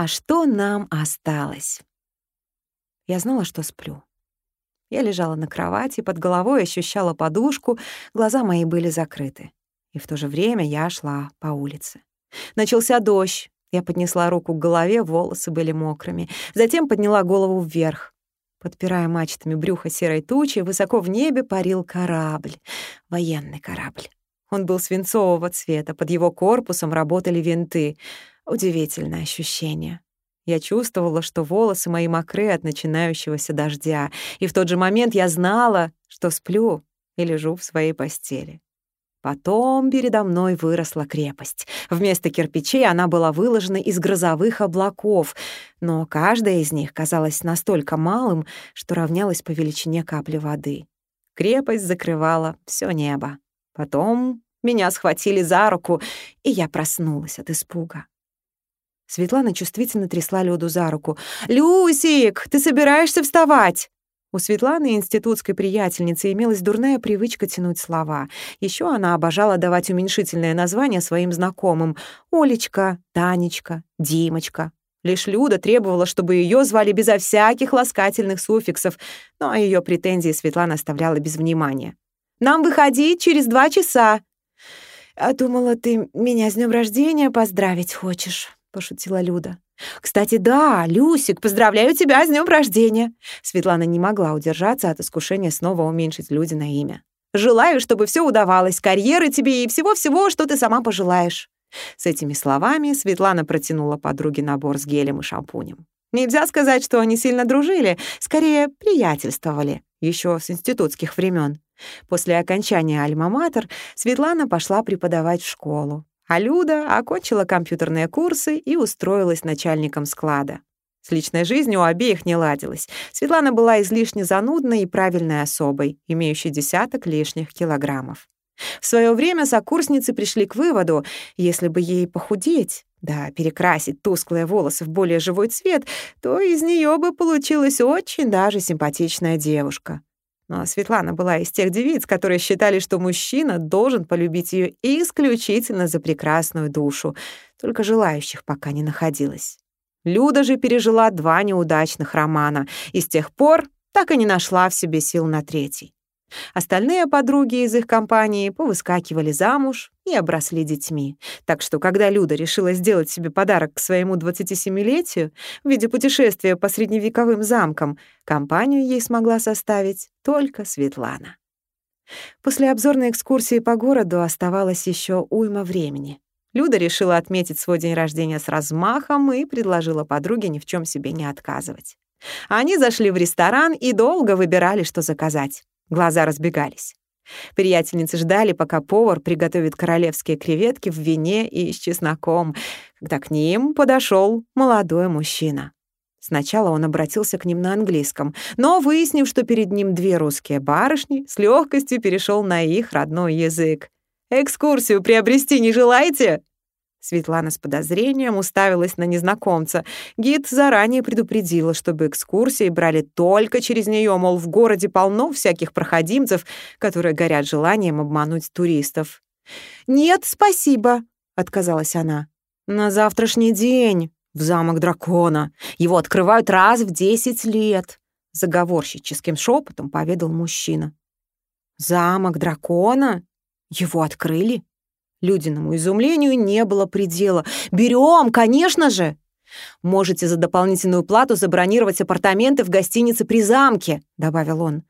А что нам осталось? Я знала, что сплю. Я лежала на кровати, под головой ощущала подушку, глаза мои были закрыты. И в то же время я шла по улице. Начался дождь. Я поднесла руку к голове, волосы были мокрыми. Затем подняла голову вверх. Подпирая мачтами брюха серой тучи, высоко в небе парил корабль. Военный корабль. Он был свинцового цвета, под его корпусом работали винты. Удивительное ощущение. Я чувствовала, что волосы мои мокры от начинающегося дождя, и в тот же момент я знала, что сплю и лежу в своей постели. Потом передо мной выросла крепость. Вместо кирпичей она была выложена из грозовых облаков, но каждая из них казалась настолько малым, что равнялась по величине капли воды. Крепость закрывала все небо. Потом меня схватили за руку, и я проснулась от испуга. Светлана чувствительно трясла Люду за руку. «Люсик, ты собираешься вставать?» У Светланы, институтской приятельницы, имелась дурная привычка тянуть слова. Еще она обожала давать уменьшительное название своим знакомым — Олечка, Танечка, Димочка. Лишь Люда требовала, чтобы ее звали безо всяких ласкательных суффиксов, но ее претензии Светлана оставляла без внимания. «Нам выходить через два часа!» «А думала, ты меня с днем рождения поздравить хочешь?» — пошутила Люда. «Кстати, да, Люсик, поздравляю тебя с днем рождения!» Светлана не могла удержаться от искушения снова уменьшить Люде на имя. «Желаю, чтобы все удавалось, карьеры тебе и всего-всего, что ты сама пожелаешь». С этими словами Светлана протянула подруге набор с гелем и шампунем. Нельзя сказать, что они сильно дружили, скорее приятельствовали, еще с институтских времен. После окончания альма-матер Светлана пошла преподавать в школу а Люда окончила компьютерные курсы и устроилась начальником склада. С личной жизнью у обеих не ладилось. Светлана была излишне занудной и правильной особой, имеющей десяток лишних килограммов. В свое время сокурсницы пришли к выводу, если бы ей похудеть, да перекрасить тусклые волосы в более живой цвет, то из нее бы получилась очень даже симпатичная девушка. Но Светлана была из тех девиц, которые считали, что мужчина должен полюбить ее исключительно за прекрасную душу. Только желающих пока не находилось. Люда же пережила два неудачных романа и с тех пор так и не нашла в себе сил на третий. Остальные подруги из их компании повыскакивали замуж и обросли детьми. Так что, когда Люда решила сделать себе подарок к своему 27-летию в виде путешествия по средневековым замкам, компанию ей смогла составить только Светлана. После обзорной экскурсии по городу оставалось еще уйма времени. Люда решила отметить свой день рождения с размахом и предложила подруге ни в чем себе не отказывать. Они зашли в ресторан и долго выбирали, что заказать. Глаза разбегались. Приятельницы ждали, пока повар приготовит королевские креветки в вине и с чесноком, когда к ним подошел молодой мужчина. Сначала он обратился к ним на английском, но, выяснив, что перед ним две русские барышни, с легкостью перешел на их родной язык. «Экскурсию приобрести не желаете?» Светлана с подозрением уставилась на незнакомца. Гид заранее предупредила, чтобы экскурсии брали только через нее, мол, в городе полно всяких проходимцев, которые горят желанием обмануть туристов. «Нет, спасибо», — отказалась она. «На завтрашний день, в замок дракона. Его открывают раз в десять лет», — заговорщическим шепотом поведал мужчина. «Замок дракона? Его открыли?» Людиному изумлению не было предела. «Берем, конечно же!» «Можете за дополнительную плату забронировать апартаменты в гостинице при замке», — добавил он.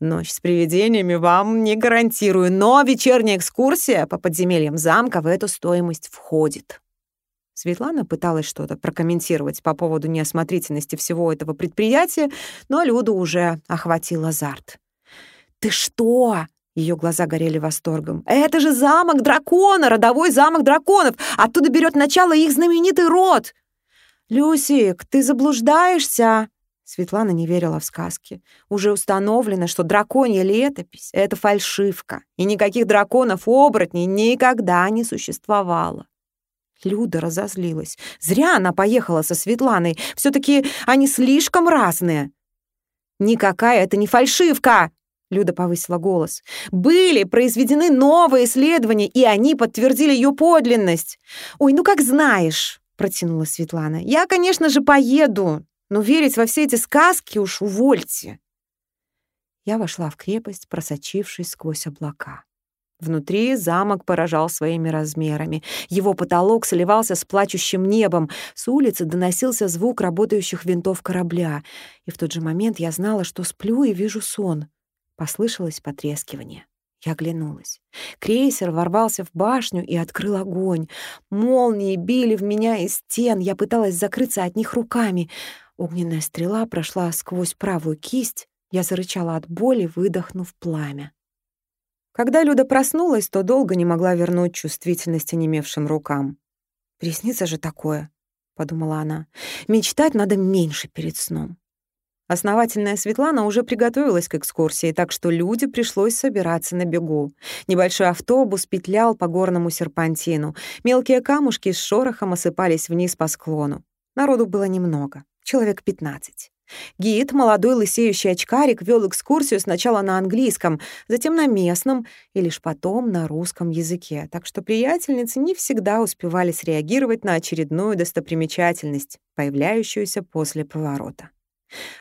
«Ночь с привидениями вам не гарантирую, но вечерняя экскурсия по подземельям замка в эту стоимость входит». Светлана пыталась что-то прокомментировать по поводу неосмотрительности всего этого предприятия, но Люду уже охватил азарт. «Ты что?» Ее глаза горели восторгом. «Это же замок дракона, родовой замок драконов! Оттуда берет начало их знаменитый род!» «Люсик, ты заблуждаешься!» Светлана не верила в сказки. Уже установлено, что драконья летопись — это фальшивка, и никаких драконов-оборотней никогда не существовало. Люда разозлилась. Зря она поехала со Светланой. все таки они слишком разные. «Никакая это не фальшивка!» Люда повысила голос. «Были произведены новые исследования, и они подтвердили ее подлинность. Ой, ну как знаешь!» протянула Светлана. «Я, конечно же, поеду, но верить во все эти сказки уж увольте». Я вошла в крепость, просочившись сквозь облака. Внутри замок поражал своими размерами. Его потолок сливался с плачущим небом. С улицы доносился звук работающих винтов корабля. И в тот же момент я знала, что сплю и вижу сон. Послышалось потрескивание. Я оглянулась. Крейсер ворвался в башню и открыл огонь. Молнии били в меня из стен. Я пыталась закрыться от них руками. Огненная стрела прошла сквозь правую кисть. Я зарычала от боли, выдохнув пламя. Когда Люда проснулась, то долго не могла вернуть чувствительность онемевшим рукам. «Приснится же такое», — подумала она. «Мечтать надо меньше перед сном». Основательная Светлана уже приготовилась к экскурсии, так что люди пришлось собираться на бегу. Небольшой автобус петлял по горному серпантину. Мелкие камушки с шорохом осыпались вниз по склону. Народу было немного, человек пятнадцать. Гид, молодой лысеющий очкарик, вел экскурсию сначала на английском, затем на местном и лишь потом на русском языке, так что приятельницы не всегда успевали среагировать на очередную достопримечательность, появляющуюся после поворота.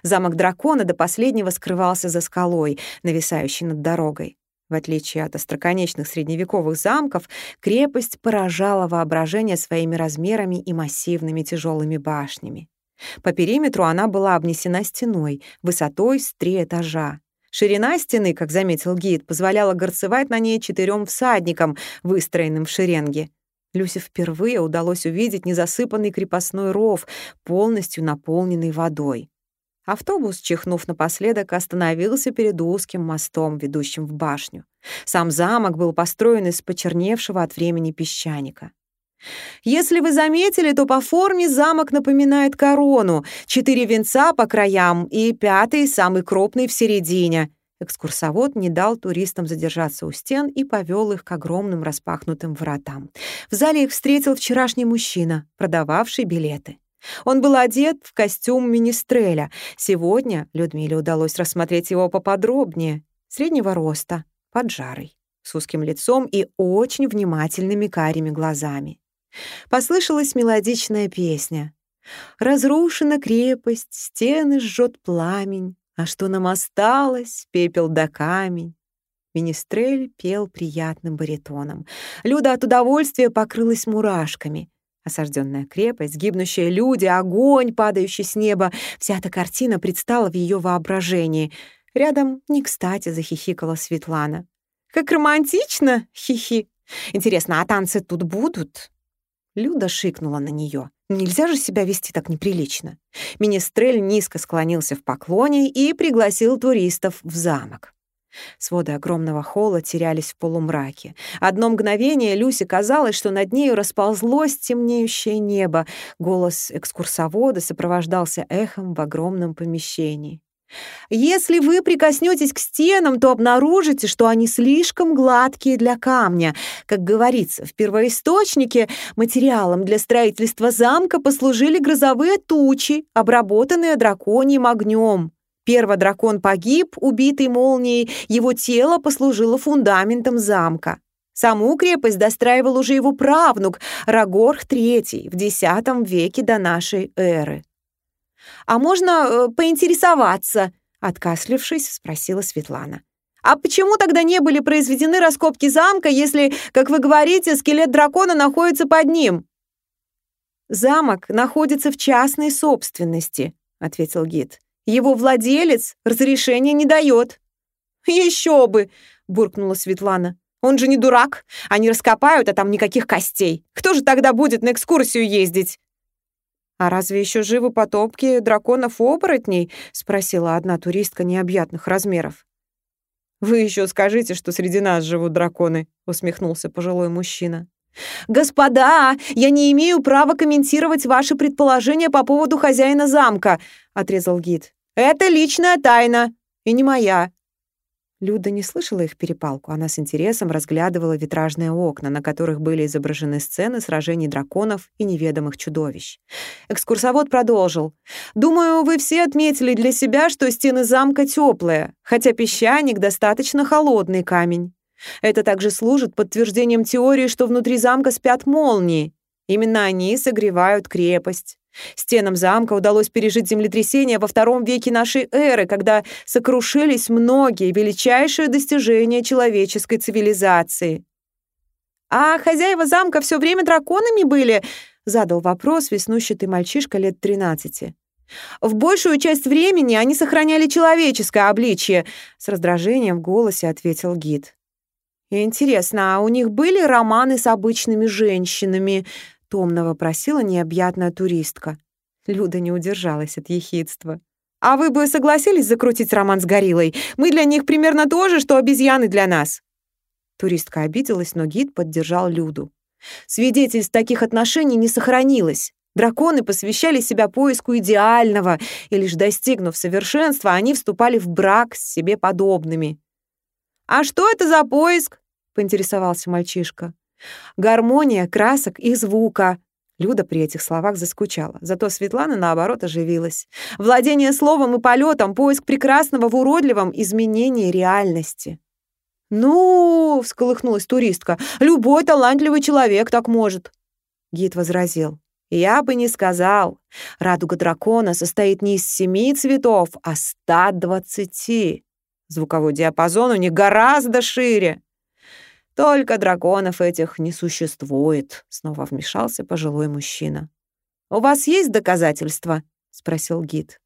Замок дракона до последнего скрывался за скалой, нависающей над дорогой. В отличие от остроконечных средневековых замков, крепость поражала воображение своими размерами и массивными тяжелыми башнями. По периметру она была обнесена стеной, высотой с три этажа. Ширина стены, как заметил гид, позволяла горцевать на ней четырем всадникам, выстроенным в шеренге. Люсе впервые удалось увидеть незасыпанный крепостной ров, полностью наполненный водой. Автобус, чихнув напоследок, остановился перед узким мостом, ведущим в башню. Сам замок был построен из почерневшего от времени песчаника. Если вы заметили, то по форме замок напоминает корону, четыре венца по краям и пятый, самый крупный, в середине. Экскурсовод не дал туристам задержаться у стен и повел их к огромным распахнутым вратам. В зале их встретил вчерашний мужчина, продававший билеты. Он был одет в костюм министреля. Сегодня Людмиле удалось рассмотреть его поподробнее. Среднего роста, поджарый, с узким лицом и очень внимательными карими глазами. Послышалась мелодичная песня. «Разрушена крепость, стены жжет пламень, а что нам осталось, пепел да камень». Министрель пел приятным баритоном. Люда от удовольствия покрылась мурашками. Осажденная крепость, гибнущие люди, огонь, падающий с неба — вся эта картина предстала в ее воображении. Рядом не кстати захихикала Светлана. «Как романтично! Хихи! Интересно, а танцы тут будут?» Люда шикнула на нее. Нельзя же себя вести так неприлично. Министрель низко склонился в поклоне и пригласил туристов в замок. Своды огромного холла терялись в полумраке. Одно мгновение Люсе казалось, что над нею расползлось темнеющее небо. Голос экскурсовода сопровождался эхом в огромном помещении. Если вы прикоснетесь к стенам, то обнаружите, что они слишком гладкие для камня. Как говорится, в первоисточнике материалом для строительства замка послужили грозовые тучи, обработанные драконьим огнем. Первый дракон погиб, убитый молнией, его тело послужило фундаментом замка. Саму крепость достраивал уже его правнук Рагорх III в X веке до нашей эры. «А можно э, поинтересоваться?» — откашлившись, спросила Светлана. «А почему тогда не были произведены раскопки замка, если, как вы говорите, скелет дракона находится под ним?» «Замок находится в частной собственности», — ответил гид. «Его владелец разрешения не дает». «Еще бы!» — буркнула Светлана. «Он же не дурак. Они раскопают, а там никаких костей. Кто же тогда будет на экскурсию ездить?» «А разве еще живы потомки драконов-оборотней?» — спросила одна туристка необъятных размеров. «Вы еще скажите, что среди нас живут драконы», — усмехнулся пожилой мужчина. «Господа, я не имею права комментировать ваши предположения по поводу хозяина замка», — отрезал гид. «Это личная тайна, и не моя. Люда не слышала их перепалку. Она с интересом разглядывала витражные окна, на которых были изображены сцены сражений драконов и неведомых чудовищ. Экскурсовод продолжил. «Думаю, вы все отметили для себя, что стены замка теплые, хотя песчаник — достаточно холодный камень. Это также служит подтверждением теории, что внутри замка спят молнии. Именно они согревают крепость. Стенам замка удалось пережить землетрясение во втором веке нашей эры, когда сокрушились многие величайшие достижения человеческой цивилизации. «А хозяева замка все время драконами были?» — задал вопрос веснущатый мальчишка лет тринадцати. «В большую часть времени они сохраняли человеческое обличье», — с раздражением в голосе ответил гид. «Интересно, а у них были романы с обычными женщинами?» — томно вопросила необъятная туристка. Люда не удержалась от ехидства. «А вы бы согласились закрутить роман с гориллой? Мы для них примерно то же, что обезьяны для нас». Туристка обиделась, но гид поддержал Люду. Свидетельств таких отношений не сохранилось. Драконы посвящали себя поиску идеального, и лишь достигнув совершенства, они вступали в брак с себе подобными. «А что это за поиск?» — поинтересовался мальчишка. «Гармония красок и звука». Люда при этих словах заскучала, зато Светлана, наоборот, оживилась. «Владение словом и полетом, поиск прекрасного в уродливом, изменении реальности». «Ну!» — всколыхнулась туристка. «Любой талантливый человек так может». Гид возразил. «Я бы не сказал. Радуга дракона состоит не из семи цветов, а ста двадцати. Звуковой диапазон у них гораздо шире. Только драконов этих не существует, снова вмешался пожилой мужчина. У вас есть доказательства? спросил гид.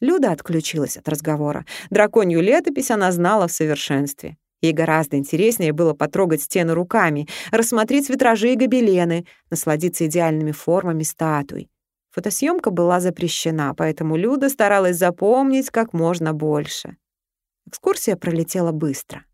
Люда отключилась от разговора. Драконью летопись она знала в совершенстве. Ей гораздо интереснее было потрогать стены руками, рассмотреть витражи и гобелены, насладиться идеальными формами статуй. Фотосъемка была запрещена, поэтому Люда старалась запомнить как можно больше. Экскурсия пролетела быстро.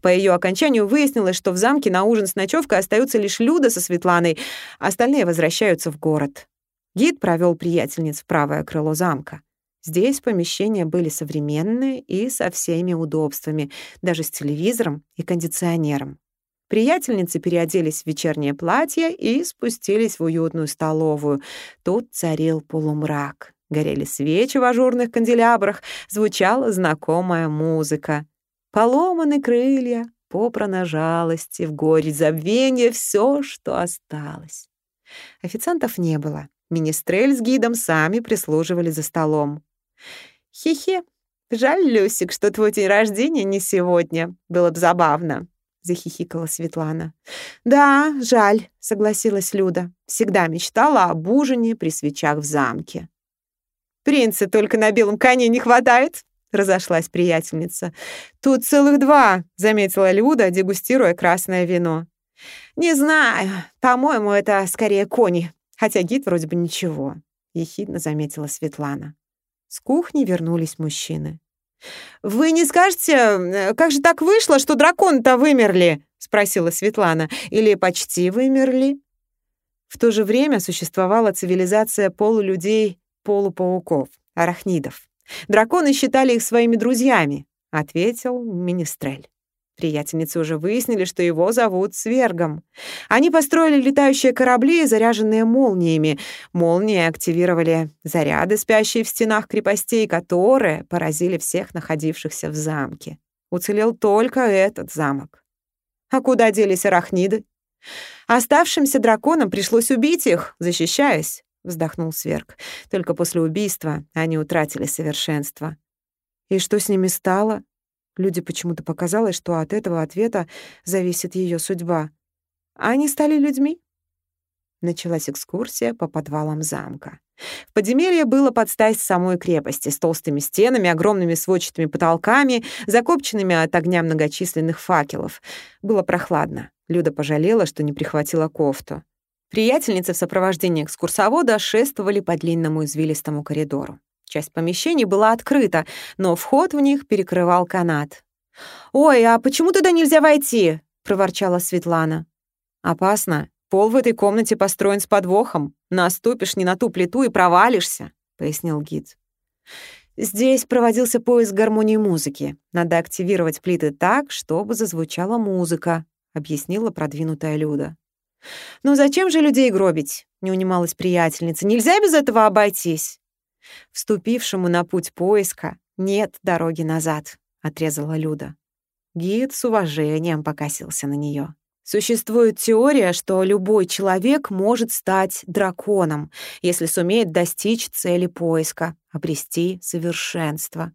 По ее окончанию выяснилось, что в замке на ужин с ночевкой остаются лишь Люда со Светланой, а остальные возвращаются в город. Гид провел приятельниц в правое крыло замка. Здесь помещения были современные и со всеми удобствами, даже с телевизором и кондиционером. Приятельницы переоделись в вечернее платье и спустились в уютную столовую. Тут царил полумрак. Горели свечи в ажурных канделябрах, звучала знакомая музыка. Поломаны крылья, попрана жалости, в горе забвенья все, что осталось. Официантов не было. Министрель с гидом сами прислуживали за столом. «Хе-хе, жаль, Люсик, что твой день рождения не сегодня. Было бы забавно», — захихикала Светлана. «Да, жаль», — согласилась Люда. «Всегда мечтала об ужине при свечах в замке». «Принца только на белом коне не хватает», — разошлась приятельница. «Тут целых два», — заметила Люда, дегустируя красное вино. «Не знаю. По-моему, это скорее кони. Хотя гид вроде бы ничего», — ехидно заметила Светлана. С кухни вернулись мужчины. «Вы не скажете, как же так вышло, что драконы-то вымерли?» — спросила Светлана. «Или почти вымерли?» В то же время существовала цивилизация полулюдей полупауков, арахнидов. Драконы считали их своими друзьями, ответил Министрель. Приятельницы уже выяснили, что его зовут Свергом. Они построили летающие корабли, заряженные молниями. Молнии активировали заряды, спящие в стенах крепостей, которые поразили всех находившихся в замке. Уцелел только этот замок. А куда делись арахниды? Оставшимся драконам пришлось убить их, защищаясь. — вздохнул Сверг. «Только после убийства они утратили совершенство». «И что с ними стало?» Люди почему-то показалось, что от этого ответа зависит ее судьба. «Они стали людьми?» Началась экскурсия по подвалам замка. В подземелье было под стать самой крепости, с толстыми стенами, огромными сводчатыми потолками, закопченными от огня многочисленных факелов. Было прохладно. Люда пожалела, что не прихватила кофту. Приятельницы в сопровождении экскурсовода шествовали по длинному извилистому коридору. Часть помещений была открыта, но вход в них перекрывал канат. «Ой, а почему туда нельзя войти?» — проворчала Светлана. «Опасно. Пол в этой комнате построен с подвохом. Наступишь не на ту плиту и провалишься», — пояснил гид. Здесь проводился поиск гармонии музыки. Надо активировать плиты так, чтобы зазвучала музыка, объяснила продвинутая Люда. «Ну зачем же людей гробить?» — не унималась приятельница. «Нельзя без этого обойтись?» «Вступившему на путь поиска нет дороги назад», — отрезала Люда. Гид с уважением покосился на нее. Существует теория, что любой человек может стать драконом, если сумеет достичь цели поиска, обрести совершенство.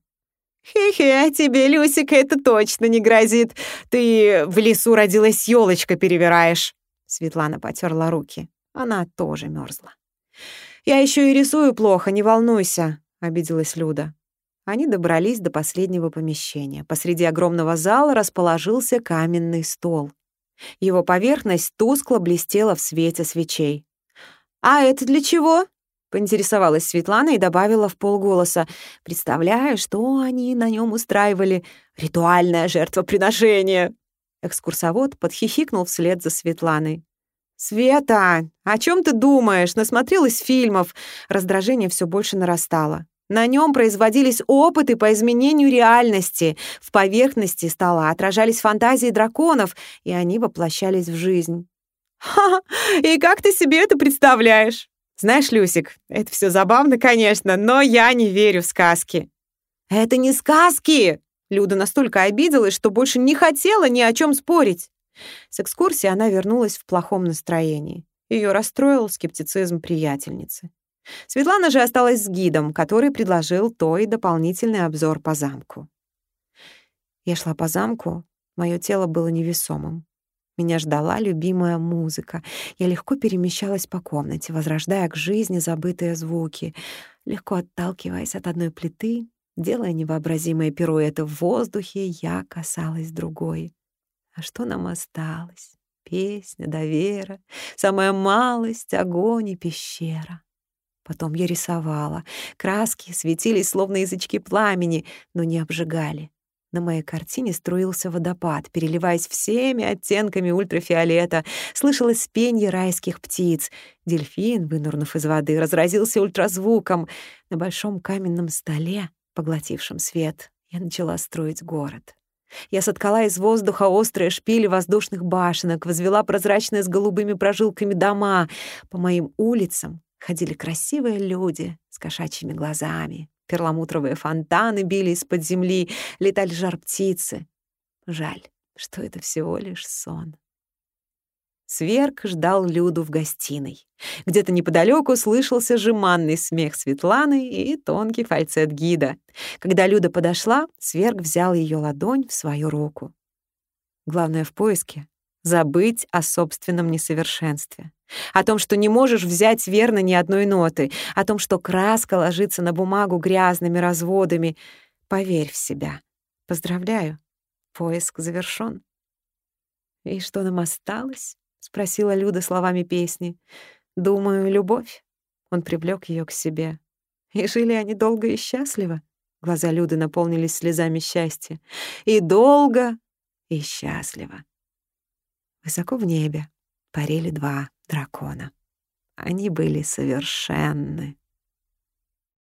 «Хе-хе, тебе, Люсика, это точно не грозит. Ты в лесу родилась, елочка перевираешь». Светлана потерла руки. Она тоже мерзла. «Я еще и рисую плохо, не волнуйся», — обиделась Люда. Они добрались до последнего помещения. Посреди огромного зала расположился каменный стол. Его поверхность тускло блестела в свете свечей. «А это для чего?» — поинтересовалась Светлана и добавила в полголоса. «Представляю, что они на нем устраивали. Ритуальное жертвоприношение!» Экскурсовод подхихикнул вслед за Светланой. «Света, о чем ты думаешь? Насмотрелась фильмов». Раздражение все больше нарастало. На нем производились опыты по изменению реальности. В поверхности стола отражались фантазии драконов, и они воплощались в жизнь. «Ха! И как ты себе это представляешь?» «Знаешь, Люсик, это все забавно, конечно, но я не верю в сказки». «Это не сказки!» Люда настолько обиделась, что больше не хотела ни о чем спорить. С экскурсии она вернулась в плохом настроении. Ее расстроил скептицизм приятельницы. Светлана же осталась с гидом, который предложил той дополнительный обзор по замку. Я шла по замку, мое тело было невесомым. Меня ждала любимая музыка. Я легко перемещалась по комнате, возрождая к жизни забытые звуки, легко отталкиваясь от одной плиты, делая невообразимые пируэты в воздухе, я касалась другой. А что нам осталось? Песня, довера, самая малость, огонь и пещера. Потом я рисовала. Краски светились, словно язычки пламени, но не обжигали. На моей картине струился водопад, переливаясь всеми оттенками ультрафиолета. Слышалось пенье райских птиц. Дельфин, вынурнув из воды, разразился ультразвуком. На большом каменном столе, поглотившем свет, я начала строить город. Я соткала из воздуха острые шпили воздушных башенок, возвела прозрачные с голубыми прожилками дома. По моим улицам Ходили красивые люди с кошачьими глазами, перламутровые фонтаны били из-под земли, летали жар-птицы. Жаль, что это всего лишь сон. Сверг ждал Люду в гостиной. Где-то неподалеку слышался жеманный смех Светланы и тонкий фальцет гида. Когда Люда подошла, Сверг взял ее ладонь в свою руку. Главное в поиске — забыть о собственном несовершенстве о том, что не можешь взять верно ни одной ноты, о том, что краска ложится на бумагу грязными разводами. Поверь в себя. Поздравляю, поиск завершён. «И что нам осталось?» — спросила Люда словами песни. «Думаю, любовь». Он привлёк её к себе. И жили они долго и счастливо. Глаза Люды наполнились слезами счастья. И долго, и счастливо. Высоко в небе парили два дракона. Они были совершенны.